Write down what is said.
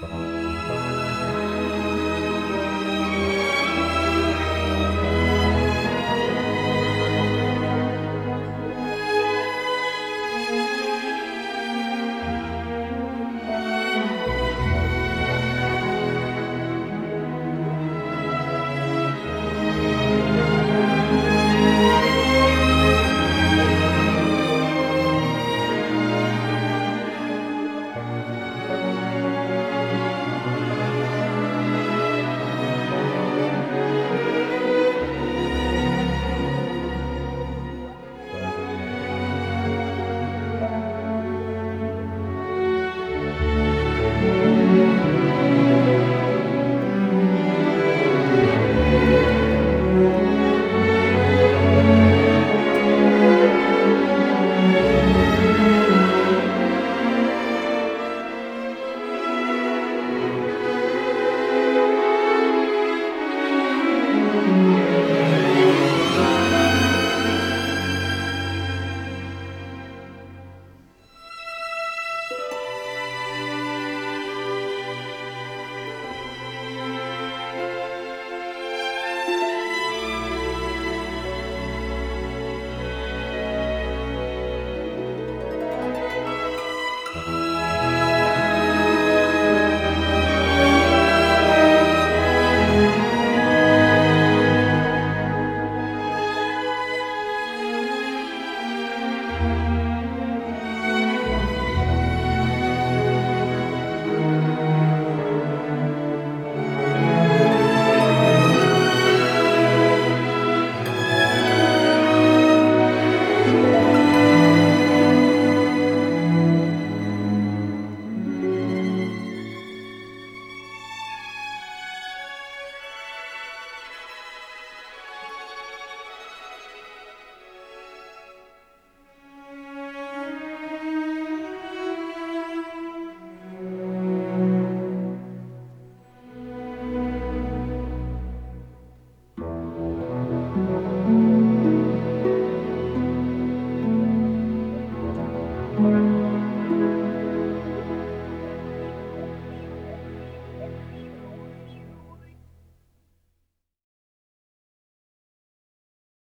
Bye.